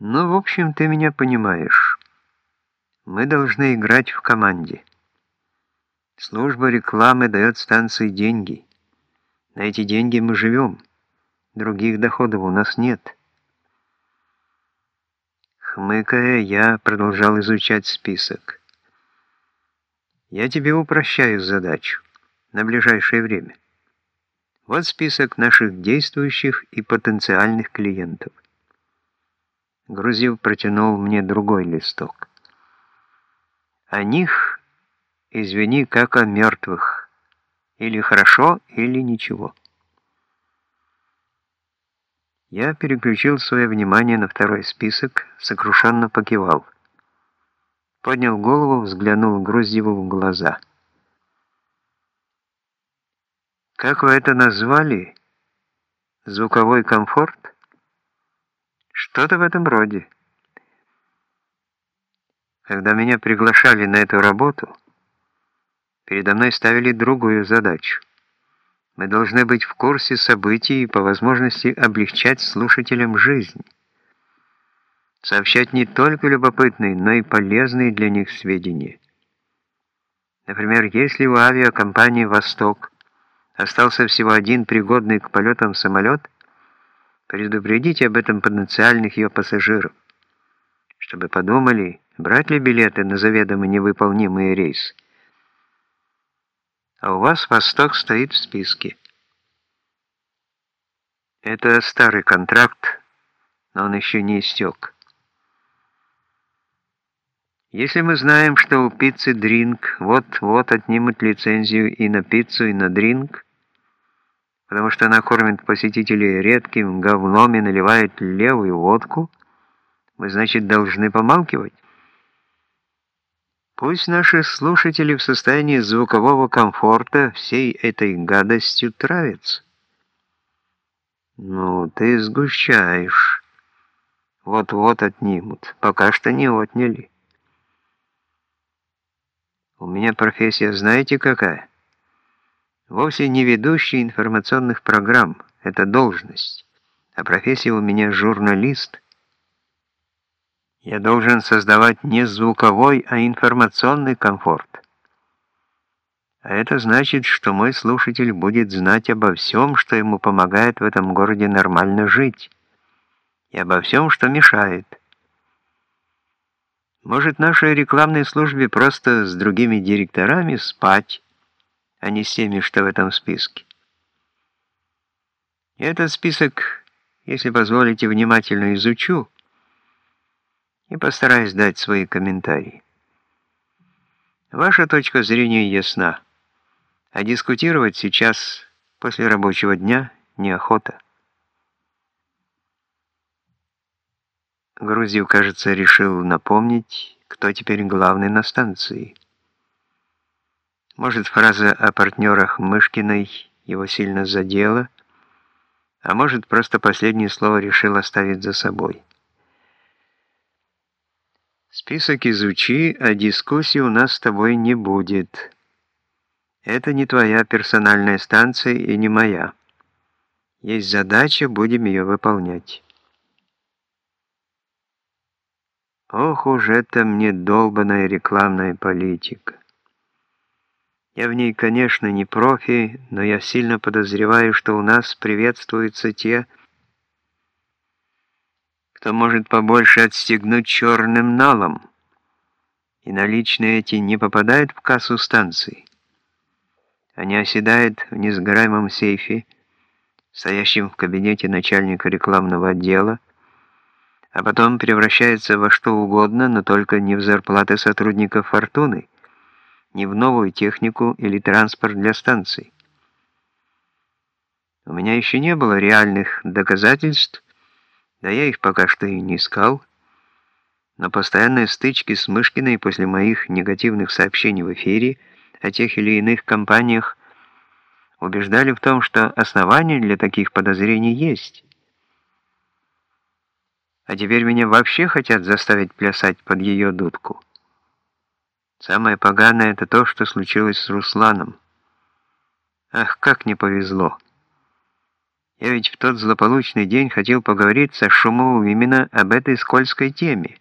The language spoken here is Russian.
Ну, в общем, ты меня понимаешь. Мы должны играть в команде. Служба рекламы дает станции деньги. На эти деньги мы живем. Других доходов у нас нет. Хмыкая, я продолжал изучать список. Я тебе упрощаю задачу на ближайшее время. Вот список наших действующих и потенциальных клиентов. Грузив протянул мне другой листок. О них, извини, как о мертвых. Или хорошо, или ничего. Я переключил свое внимание на второй список, сокрушенно покивал. Поднял голову, взглянул Груздеву в глаза. «Как вы это назвали? Звуковой комфорт?» Что-то в этом роде. Когда меня приглашали на эту работу, передо мной ставили другую задачу. Мы должны быть в курсе событий и по возможности облегчать слушателям жизнь. Сообщать не только любопытные, но и полезные для них сведения. Например, если у авиакомпании «Восток» остался всего один пригодный к полетам самолет – предупредить об этом потенциальных ее пассажиров, чтобы подумали, брать ли билеты на заведомо невыполнимые рейсы. А у вас «Восток» стоит в списке. Это старый контракт, но он еще не истек. Если мы знаем, что у пиццы «Дринк» вот-вот отнимут лицензию и на пиццу, и на «Дринк», потому что она кормит посетителей редким говном и наливает левую водку, мы, значит, должны помалкивать. Пусть наши слушатели в состоянии звукового комфорта всей этой гадостью травятся. Ну, ты сгущаешь. Вот-вот отнимут. Пока что не отняли. У меня профессия знаете какая? Вовсе не ведущий информационных программ, это должность, а профессия у меня журналист. Я должен создавать не звуковой, а информационный комфорт. А это значит, что мой слушатель будет знать обо всем, что ему помогает в этом городе нормально жить, и обо всем, что мешает. Может, нашей рекламной службе просто с другими директорами спать, а не с теми, что в этом списке. Этот список, если позволите, внимательно изучу и постараюсь дать свои комментарии. Ваша точка зрения ясна, а дискутировать сейчас, после рабочего дня, неохота. Грузив, кажется, решил напомнить, кто теперь главный на станции. Может, фраза о партнерах Мышкиной его сильно задела, а может, просто последнее слово решил оставить за собой. Список изучи, а дискуссии у нас с тобой не будет. Это не твоя персональная станция и не моя. Есть задача, будем ее выполнять. Ох уж это мне долбаная рекламная политика. Я в ней, конечно, не профи, но я сильно подозреваю, что у нас приветствуются те, кто может побольше отстегнуть черным налом, и наличные эти не попадают в кассу станции. Они оседают в несгораемом сейфе, стоящем в кабинете начальника рекламного отдела, а потом превращаются во что угодно, но только не в зарплаты сотрудников «Фортуны», ни в новую технику или транспорт для станций. У меня еще не было реальных доказательств, да я их пока что и не искал, но постоянные стычки с Мышкиной после моих негативных сообщений в эфире о тех или иных компаниях убеждали в том, что основания для таких подозрений есть. А теперь меня вообще хотят заставить плясать под ее дудку. Самое поганое — это то, что случилось с Русланом. Ах, как не повезло. Я ведь в тот злополучный день хотел поговорить со Шумовым именно об этой скользкой теме.